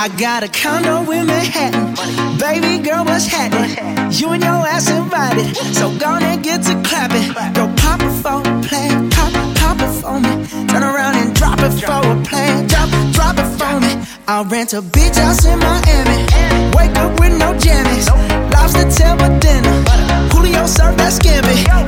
I got a condo in Manhattan. Baby girl, what's happening? You and your ass invited. So gonna get to clapping. Go pop it for a plan. Pop, pop it for me. Turn around and drop it for a plan. Drop, drop it for me. I'll rent a beach house in Miami. Wake up with no jammies. Lobster tail for dinner. Julio served that scampi.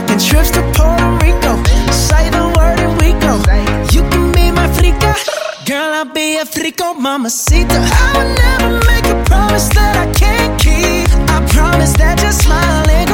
Talking trips to Puerto Rico. Say the word and we go. You can be my frica. Girl, I'll be a frico, mamacita. I would never make a promise that I can't keep. I promise that your smile ain't